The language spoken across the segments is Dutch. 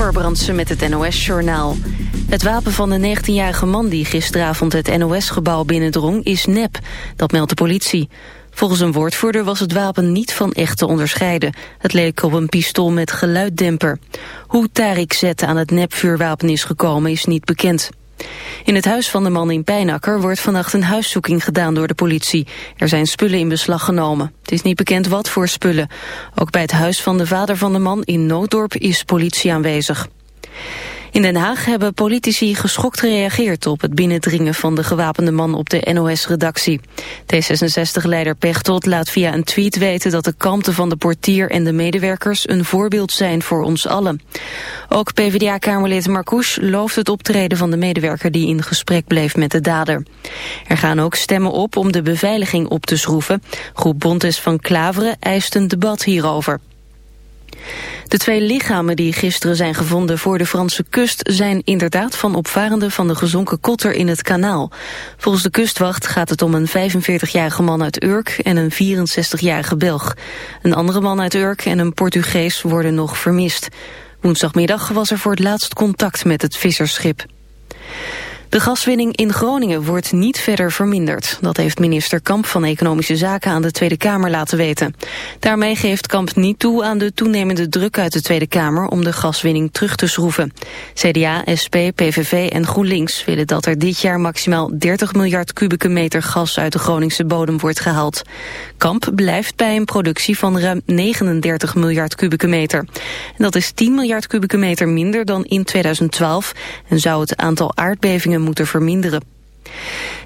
Amber met het NOS-journaal. Het wapen van de 19-jarige man die gisteravond het NOS-gebouw binnendrong is nep. Dat meldt de politie. Volgens een woordvoerder was het wapen niet van echt te onderscheiden. Het leek op een pistool met geluiddemper. Hoe Tarik Z aan het nepvuurwapen is gekomen is niet bekend. In het huis van de man in Pijnakker wordt vannacht een huiszoeking gedaan door de politie. Er zijn spullen in beslag genomen. Het is niet bekend wat voor spullen. Ook bij het huis van de vader van de man in Nooddorp is politie aanwezig. In Den Haag hebben politici geschokt gereageerd op het binnendringen van de gewapende man op de NOS-redactie. D66-leider Pechtold laat via een tweet weten dat de kalmte van de portier en de medewerkers een voorbeeld zijn voor ons allen. Ook PvdA-kamerlid Marcouche looft het optreden van de medewerker die in gesprek bleef met de dader. Er gaan ook stemmen op om de beveiliging op te schroeven. Groep Bontes van Klaveren eist een debat hierover. De twee lichamen die gisteren zijn gevonden voor de Franse kust... zijn inderdaad van opvarenden van de gezonken kotter in het kanaal. Volgens de kustwacht gaat het om een 45-jarige man uit Urk... en een 64-jarige Belg. Een andere man uit Urk en een Portugees worden nog vermist. Woensdagmiddag was er voor het laatst contact met het vissersschip. De gaswinning in Groningen wordt niet verder verminderd. Dat heeft minister Kamp van Economische Zaken aan de Tweede Kamer laten weten. Daarmee geeft Kamp niet toe aan de toenemende druk uit de Tweede Kamer om de gaswinning terug te schroeven. CDA, SP, PVV en GroenLinks willen dat er dit jaar maximaal 30 miljard kubieke meter gas uit de Groningse bodem wordt gehaald. Kamp blijft bij een productie van ruim 39 miljard kubieke meter. Dat is 10 miljard kubieke meter minder dan in 2012 en zou het aantal aardbevingen moeten verminderen.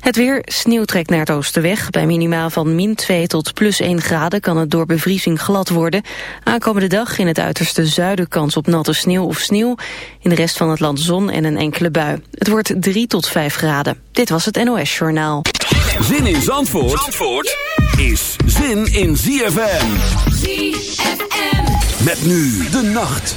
Het weer, sneeuw trekt naar het oosten weg. Bij minimaal van min 2 tot plus 1 graden kan het door bevriezing glad worden. Aankomende dag in het uiterste zuiden kans op natte sneeuw of sneeuw. In de rest van het land zon en een enkele bui. Het wordt 3 tot 5 graden. Dit was het NOS Journaal. Zin in Zandvoort, Zandvoort is zin in ZFM. ZFM. Met nu de nacht.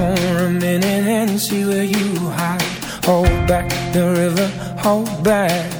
for a minute and see where you hide. Hold back the river, hold back.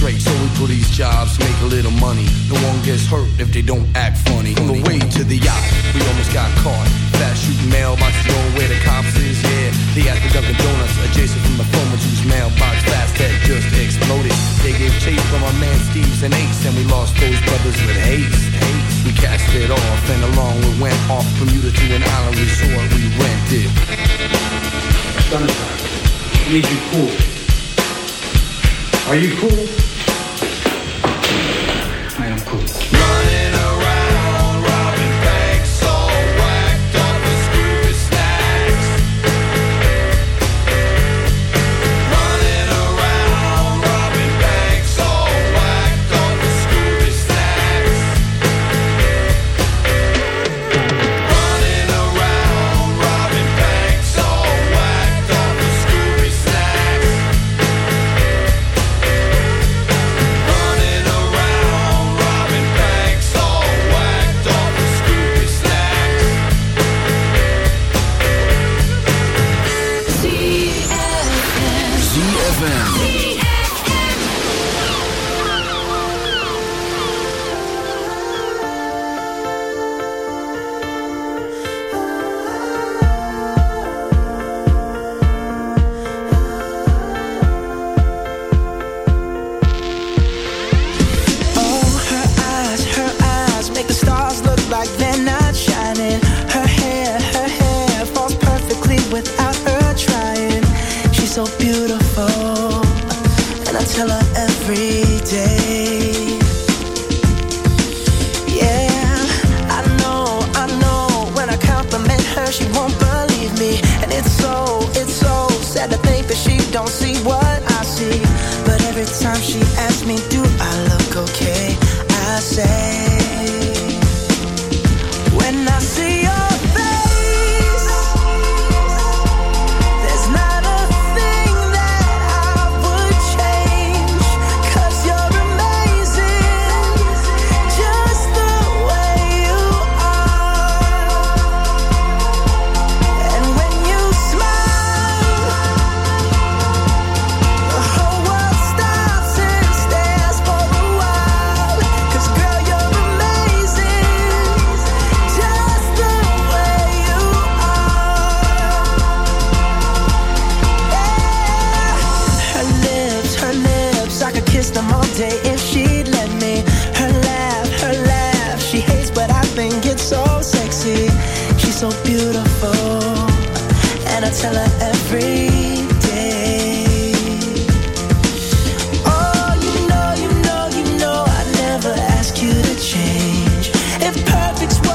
straight. So we do these jobs, make a little money. No one gets hurt if they don't act funny. On the way to the yacht, we almost got caught. Fast shooting mailboxes going where the cops is, yeah. They at the Dunkin' Donuts, adjacent from the phone whose mailbox fast had just exploded. They gave chase from our man Steve's and Ace, and we lost those brothers with haste. haste. We cast it off, and along we went off Bermuda to an island resort we rented. Sunshine. I need you cool. Are you cool? ZFM.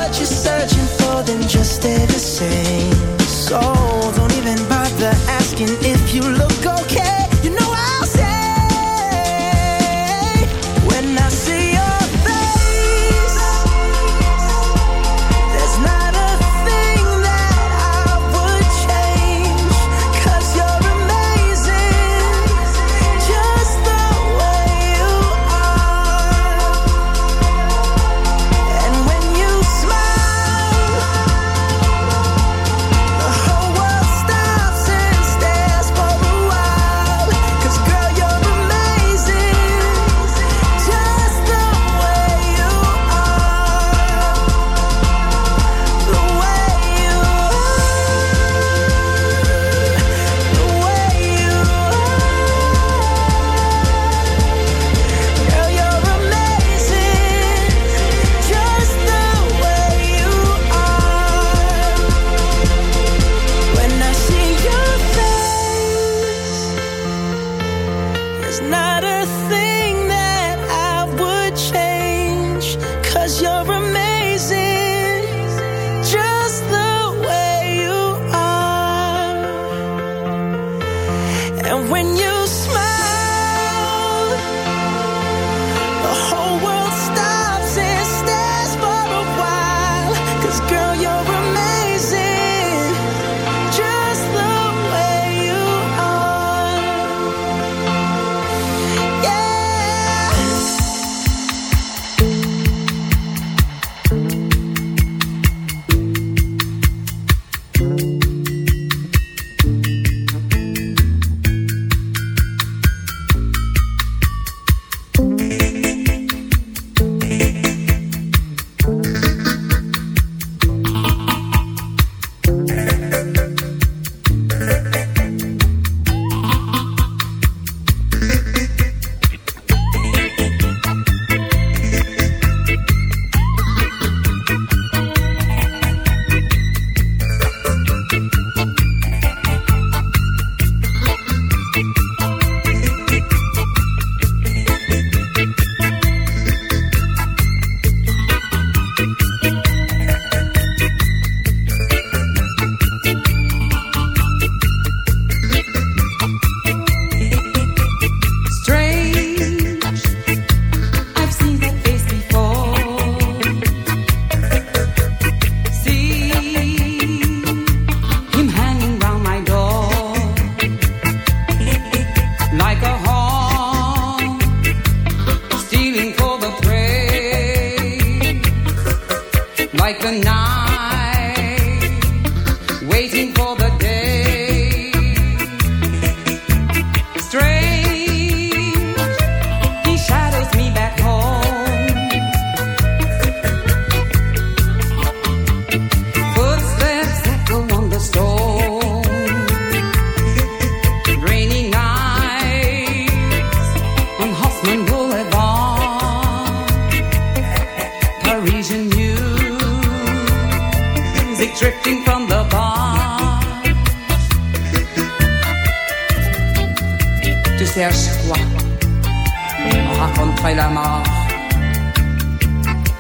What you're searching for, then just